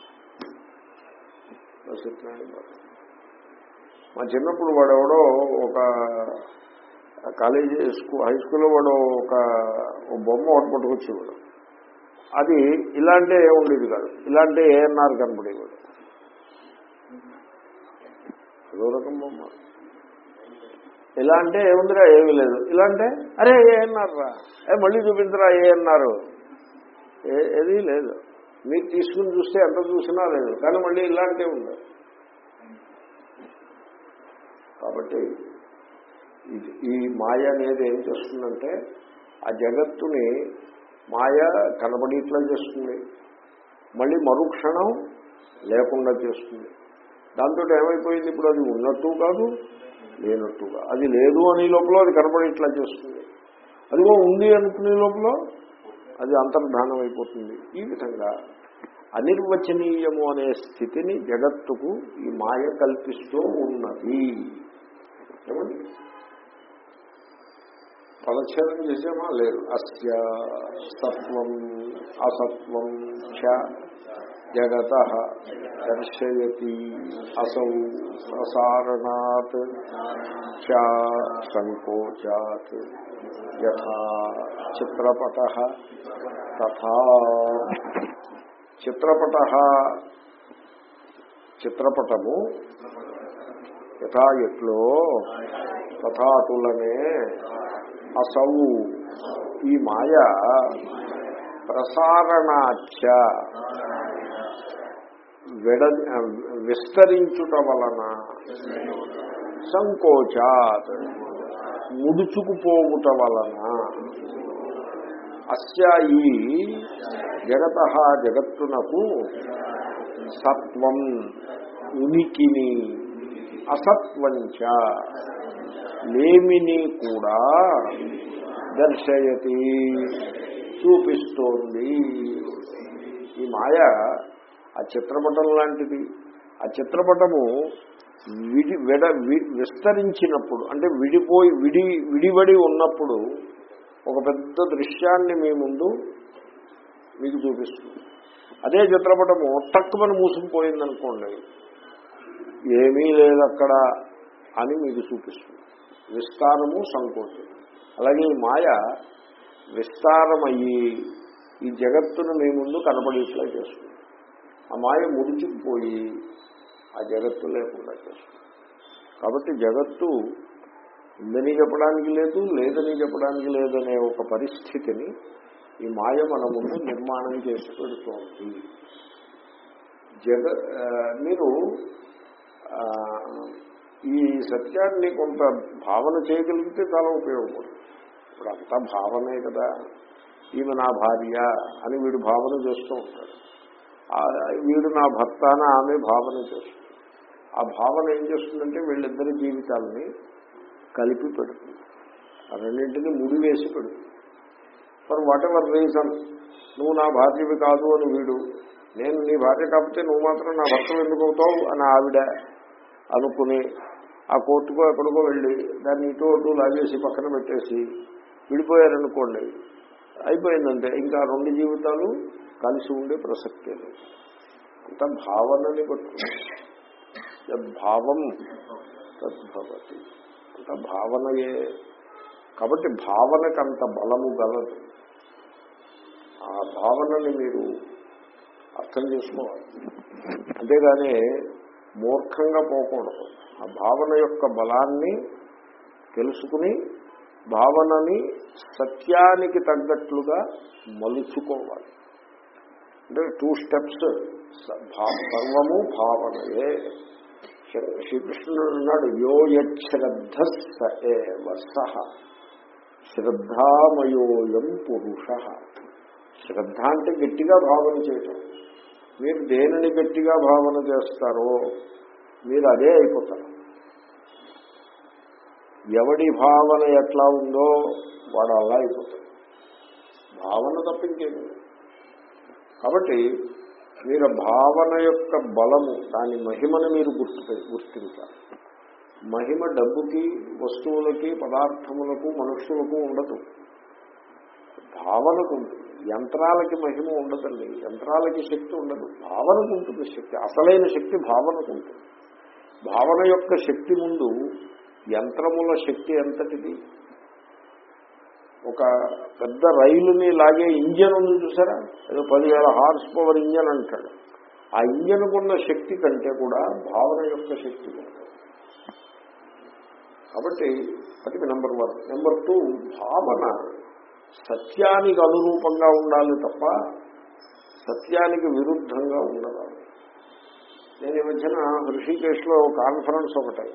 [SPEAKER 1] మా చిన్నప్పుడు వాడెవడో ఒక కాలేజీ స్కూల్ హై స్కూల్లో వాడు ఒక ఒక బొమ్మ ఒకటి పట్టుకొచ్చేవాడు. అది ఇలాంటి ఏ ఉండేది కాదు. ఇలాంటి ఏఎన్ఆర్ కనపడేవాడు అదో రకం బొమ్మ. ఇలా అంటే ఏముందిరా? ఏమీ లేదు. ఇలా అంటే అరే ఏఎన్ఆర్ రా. ఏ మళ్ళీ చూపించరా ఏఎన్ఆర్? ఏది లేదు. మీరు తీసుకుని చూస్తే ఎంత చూసినా లేదు. కానీ మళ్ళీ ఇలాంటివి ఉంది కాబట్టి ఈ మాయ అనేది ఏం చేస్తుందంటే ఆ జగత్తుని మాయ కనబడిట్లా చేస్తుంది. మళ్ళీ మరుక్షణం లేకుండా చేస్తుంది. దాంతో ఏమైపోయింది? ఇప్పుడు అది ఉన్నట్టు కాదు లేనట్టుగా అది లేదు అనే లోపల అది కనబడిట్లా చేస్తుంది. అదిగో ఉంది అనుకునే లోపల అది అంతర్ధానం అయిపోతుంది. ఈ విధంగా అనిర్వచనీయము అనే స్థితిని జగత్తుకు ఈ మాయ కల్పిస్తూ ఉన్నది. ఏమండి? పదచ్ఛేదం చేసేమా లేదు అస్య సత్వం అసత్వం చ జగత దర్శయతి. అసౌ ప్రసారణాత్ చ సంకోచాత్ యథా చిత్రపట తథా చిత్రపట చిత్రపటము యథా ఎట్లో తథాతులనే అసౌ. ఈ మాయ ప్రసారణాచ విడ విస్తరించుట వలన సంకోచాత్. ముడుచుకుపోవుట వలన అస్య ఈ జగత జగత్తునకు సత్వం ఉనికిని అసత్వంచ. లేమిని కూడా దర్శయతి చూపిస్తోంది. ఈ మాయ ఆ చిత్రపటం లాంటిది. ఆ చిత్రపటము విడి విడ వి- విస్తరించినప్పుడు అంటే విడిపోయి విడి విడిబడి ఉన్నప్పుడు ఒక పెద్ద దృశ్యాన్ని మీ ముందు మీకు చూపిస్తుంది. అదే చిత్రపటము తక్కువని మూసుకుపోయిందనుకోండి ఏమీ లేదు అక్కడ అని మీకు చూపిస్తుంది. విస్తారము సంకోచం. అలాగే ఈ మాయ విస్తారమయ్యి ఈ జగత్తును మీ ముందు కనబడేట్లా చేస్తుంది. ఆ మాయ ముడిచిపోయి ఆ జగత్తు లేకుండా చేస్తుంది. కాబట్టి జగత్తు ఉందని చెప్పడానికి లేదు లేదని చెప్పడానికి లేదనే ఒక పరిస్థితిని ఈ మాయ మన ముందు నిర్మాణం చేసి పెడుతోంది. జగ మీరు ఈ సత్యాన్ని కొంత భావన చేయగలిగితే చాలా ఉపయోగపడుతుంది. ఇప్పుడు అంతా భావనే కదా. ఈమె నా భార్య అని వీడు భావన చేస్తూ ఉంటాడు. వీడు నా భర్త అని ఆమె భావన చేస్తుంది. ఆ భావన ఏం చేస్తుందంటే వీళ్ళిద్దరి జీవితాలని కలిపి పెడుతుంది. ఆ రెండింటిని ముడివేసి పెడుతుంది. ఫర్ వాట్ ఎవర్ రీజన్ నువ్వు నా భార్యవి కాదు అని వీడు నేను నీ భార్య కాకపోతే నువ్వు మాత్రం నా భర్త ఎందుకు అవుతావు అని ఆవిడ అనుకుని ఆ కోర్టుకో ఎక్కడికో వెళ్ళి దాన్ని ఇటు అటు లాగేసి పక్కన పెట్టేసి విడిపోయారనుకోండి అయిపోయిందంటే ఇంకా రెండు జీవితాలు కలిసి ఉండే ప్రసక్తే లేదు అంత భావనని పట్టుకుంది భావం తద్భవతి. అంత భావనయే. కాబట్టి భావనకు అంత బలము గలదు. ఆ భావనని మీరు అర్థం చేసుకోవాలి. అంతేగాని మూర్ఖంగా పోకూడదు. ఆ భావన యొక్క బలాన్ని తెలుసుకుని భావనని సత్యానికి తగ్గట్లుగా మలుచుకోవాలి. అంటే టూ స్టెప్స్ సర్వము భావనయే. శ్రీకృష్ణుడు అన్నాడు యో యశ్రద్ధ స సహ శ్రద్ధామయోయం పురుష. శ్రద్ధ అంటే గట్టిగా భావన చేయటం. మీరు దేనిని గట్టిగా భావన చేస్తారో మీరు అదే అయిపోతారు. ఎవడి భావన ఎట్లా ఉందో వాడు అలా అయిపోతాడు. భావన తప్పించేది కాబట్టి మీరు భావన యొక్క బలము దాని మహిమను మీరు గుర్తు గుర్తించాలి. మహిమ డబ్బుకి వస్తువులకి పదార్థములకు మనుషులకు ఉండదు. భావనకు ఉంటుంది యంత్రాలకి మహిమ ఉండదండి. యంత్రాలకి శక్తి ఉండదు. భావనకు ఉంటుంది శక్తి. అసలైన శక్తి భావనకు ఉంటుంది. భావన యొక్క శక్తి ముందు యంత్రముల శక్తి ఎంతటిది? ఒక పెద్ద రైలుని లాగే ఇంజన్ ఉంది చూసారా? ఏదో పదివేల హార్స్ పవర్ ఇంజన్ అంటాడు. ఆ ఇంజన్కున్న శక్తి కంటే కూడా భావన యొక్క శక్తి ఉంటుంది. కాబట్టి అది నెంబర్ వన్. నెంబర్ టూ భావన. సత్యానికి అనురూపంగా ఉండాలి తప్ప సత్యానికి విరుద్ధంగా ఉండరాదు. నేను ఈ మధ్యన హృషికేశ్లో కాన్ఫరెన్స్ ఒకటై.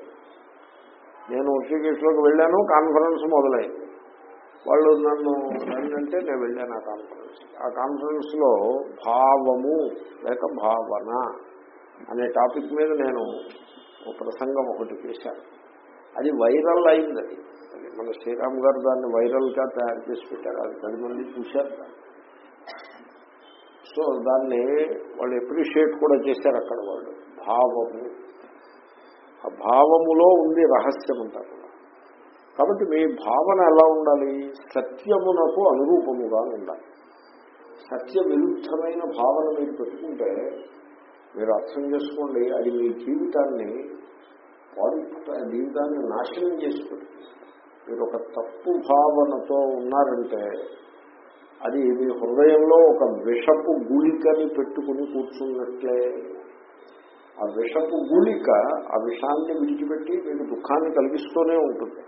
[SPEAKER 1] నేను హృషికేశ్లోకి వెళ్ళాను కాన్ఫరెన్స్ మొదలైంది. వాళ్ళు నన్ను ఏంటంటే నేను వెళ్ళాను ఆ కాన్ఫరెన్స్. ఆ కాన్ఫరెన్స్లో భావము లేక భావన అనే టాపిక్ మీద నేను ఒక ప్రసంగం ఒకటి చేశాను. అది వైరల్ అయింది అది. మన శ్రీరామ్ గారు దాన్ని వైరల్గా తయారు చేసి పెట్టారు. అది పది మంది చూశారు. సో దాన్ని వాళ్ళు ఎప్రిషియేట్ కూడా చేశారు అక్కడ వాళ్ళు. భావము. ఆ భావములో ఉంది రహస్యం అంటారు కాబట్టి మీ భావన ఎలా ఉండాలి? సత్యమునకు అనురూపముగా ఉండాలి. సత్య విరుద్ధమైన భావన మీరు పెట్టుకుంటే మీరు అర్థం చేసుకోండి. అది మీ జీవితాన్ని పాడు జీవితాన్ని నాశనం చేసి పెడుతుంది మీరు ఒక తప్పు భావనతో ఉన్నారంటే అది మీ హృదయంలో ఒక విషపు గుళికని పెట్టుకుని కూర్చున్నట్లే. ఆ విషపు గుళిక ఆ విషాన్ని విడిచిపెట్టి మీకు దుఃఖాన్ని కలిగిస్తూనే ఉంటుంది.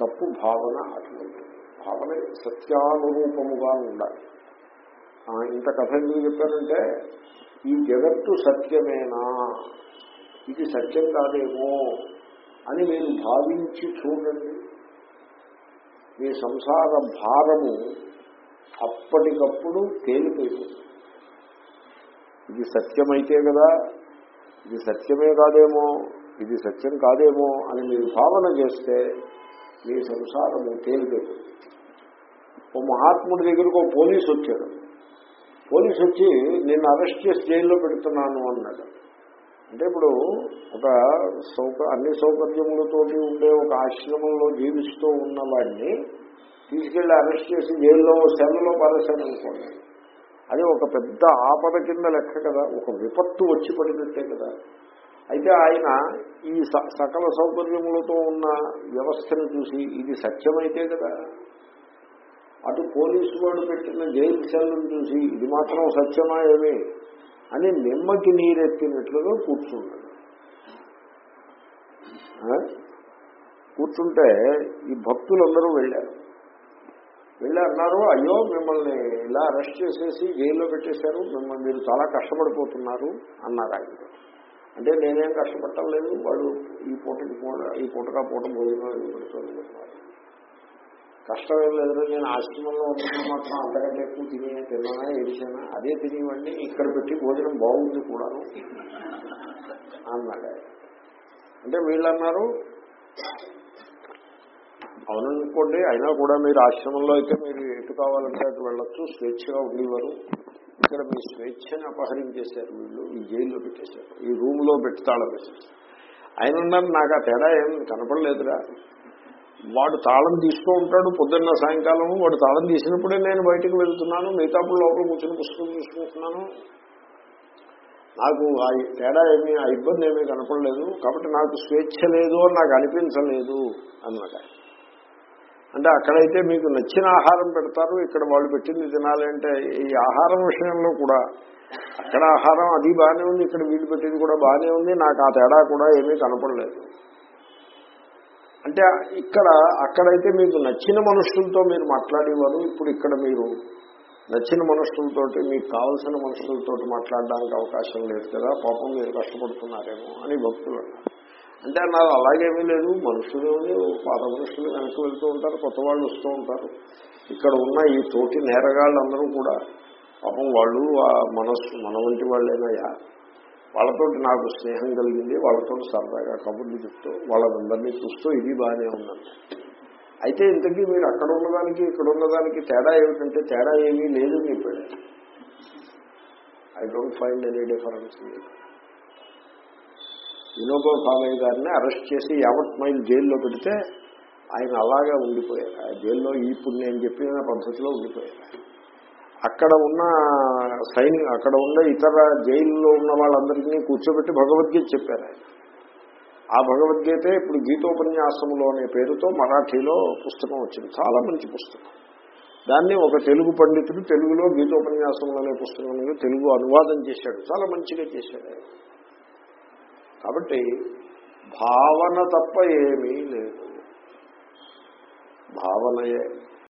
[SPEAKER 1] తప్పు భావన అటువంటి భావన సత్యానురూపముగా ఉండాలి. ఇంత కథ ఎందుకు చెప్పారంటే ఈ జగత్తు సత్యమేనా? ఇది సత్యం కాదేమో అని మీరు భావించి చూడండి. మీ సంసార భారము అప్పటికప్పుడు తేలిపోతుంది ఇది సత్యమైతే కదా ఇది సత్యమే కాదేమో ఇది సత్యం కాదేమో అని మీరు భావన చేస్తే మీ సంసారము తేలిపోతుంది. ఓ మహాత్ముడి దగ్గరకు ఓ పోలీసు వచ్చాడు పోలీసు వచ్చి నిన్ను అరెస్ట్ చేసి జైల్లో పెడుతున్నాను అన్నాడు. అంటే ఇప్పుడు ఒక సౌక అన్ని సౌకర్యములతోటి ఉండే ఒక ఆశ్రమంలో జీవిస్తూ ఉన్న వాడిని తీసుకెళ్ళి అరెస్ట్ చేసి జైల్లో సెలలో పారేశాడు అనుకోండి అది ఒక పెద్ద ఆపద కింద లెక్క కదా ఒక విపత్తు వచ్చి పడినట్టే కదా. అయితే ఆయన ఈ స- సకల సౌకర్యములతో ఉన్న వ్యవస్థను చూసి ఇది సత్యమైతే కదా. అటు పోలీసు వాడు పెట్టిన జైలు సెల్ను చూసి ఇది మాత్రం సత్యమా ఏమి? అని నిమ్మకి నీరెత్తినట్లుగా కూర్చున్నాడు. కూర్చుంటే ఈ భక్తులందరూ వెళ్ళారు. వెళ్ళి అన్నారు అయ్యో మిమ్మల్ని ఇలా అరెస్ట్ చేసేసి జైల్లో పెట్టేశారు మిమ్మల్ని మీరు చాలా కష్టపడిపోతున్నారు అన్నారు ఆయన. అంటే నేనేం కష్టపడటం లేదు వాడు ఈ పూటకి పూట ఈ పూటగా పూట భోజనం పెడుతుంది కష్టం ఏం లేదు. నేను ఆశ్రమంలో ఉన్నప్పుడు మాత్రం అంతకంటే ఎక్కువ తినే తిన్నానా ఏడిచానా అదే తినేవాడిని. ఇక్కడ పెట్టి భోజనం బాగుంది కూడాను అన్నాడు. అంటే వీళ్ళు అన్నారు అవుననుకోండి అయినా కూడా మీరు ఆశ్రమంలో అయితే మీరు ఎటు కావాలంటే అటు వెళ్ళొచ్చు. స్వేచ్ఛగా ఉండేవారు. ఇక్కడ మీ స్వేచ్ఛని అపహరించేశారు వీళ్ళు. ఈ జైల్లో పెట్టేశారు. ఈ రూమ్లో పెట్టి తాళ పెట్టేశారు ఆయన ఉన్నారు నాకు ఆ తేడా ఏం కనపడలేదురా. వాడు తాళం తీస్తూ ఉంటాడు పొద్దున్న సాయంకాలం వాడు తాళం తీసినప్పుడే నేను బయటకు వెళ్తున్నాను మిగతాప్పుడు లోపల కూర్చొని పుస్తకం చూసుకుంటున్నాను నాకు ఆ తేడా ఏమీ ఆ ఇబ్బంది ఏమీ కనపడలేదు. కాబట్టి నాకు స్వేచ్ఛ లేదు అని నాకు అనిపించలేదు అన్నమాట అంటే అక్కడైతే మీకు నచ్చిన ఆహారం పెడతారు ఇక్కడ వాళ్ళు పెట్టింది తినాలి అంటే ఈ ఆహారం విషయంలో కూడా అక్కడ ఆహారం అది బాగానే ఉంది ఇక్కడ వీళ్ళు పెట్టింది కూడా బాగానే ఉంది నాకు ఆ తేడా కూడా ఏమీ కనపడలేదు. అంటే ఇక్కడ అక్కడైతే మీకు నచ్చిన మనుషులతో మీరు మాట్లాడేవారు ఇప్పుడు ఇక్కడ మీరు నచ్చిన మనుషులతోటి మీకు కావలసిన మనుషులతో మాట్లాడడానికి అవకాశం లేదు కదా పాపం మీరు కష్టపడుతున్నారేమో అని భక్తులు అంటే నాకు అలాగేమీ లేదు మనుషులు పాత మనుషులు వెనక్కి వెళ్తూ ఉంటారు కొత్త వాళ్ళు వస్తూ ఉంటారు. ఇక్కడ ఉన్న ఈ తోటి నేరగాళ్ళందరూ కూడా పాపం వాళ్ళు ఆ మనస్సు మన వంటి వాళ్ళేనయ్యా వాళ్ళతో నాకు స్నేహం కలిగింది వాళ్ళతో సరదాగా కబుర్లు చెప్తూ వాళ్ళందరినీ చూస్తూ ఇది బాగానే ఉందండి అయితే ఇంతకీ మీరు అక్కడ ఉన్నదానికి ఇక్కడ ఉన్నదానికి తేడా ఏమిటంటే తేడా ఏమీ లేదు మీ I don't find any difference Vinoba భామయ్య గారిని అరెస్ట్ చేసి యావత్ మైల్ జైల్లో పెడితే ఆయన అలాగే ఉండిపోయారు. ఆ జైల్లో ఇప్పుడు నేను చెప్పిన పద్ధతిలో ఉండిపోయారు. అక్కడ ఉన్న సైని అక్కడ ఉన్న ఇతర జైల్లో ఉన్న వాళ్ళందరినీ కూర్చోబెట్టి భగవద్గీత చెప్పారు ఆయన. ఆ భగవద్గీత ఇప్పుడు గీతోపన్యాసములు అనే పేరుతో మరాఠీలో పుస్తకం వచ్చింది. చాలా మంచి పుస్తకం. దాన్ని ఒక తెలుగు పండితుడు తెలుగులో గీతోపన్యాసములు అనే పుస్తకం తెలుగు అనువాదం చేశాడు. చాలా మంచిగా చేశాడు ఆయన. కాబట్టి భావన తప్ప ఏమీ లేదు. భావనయే.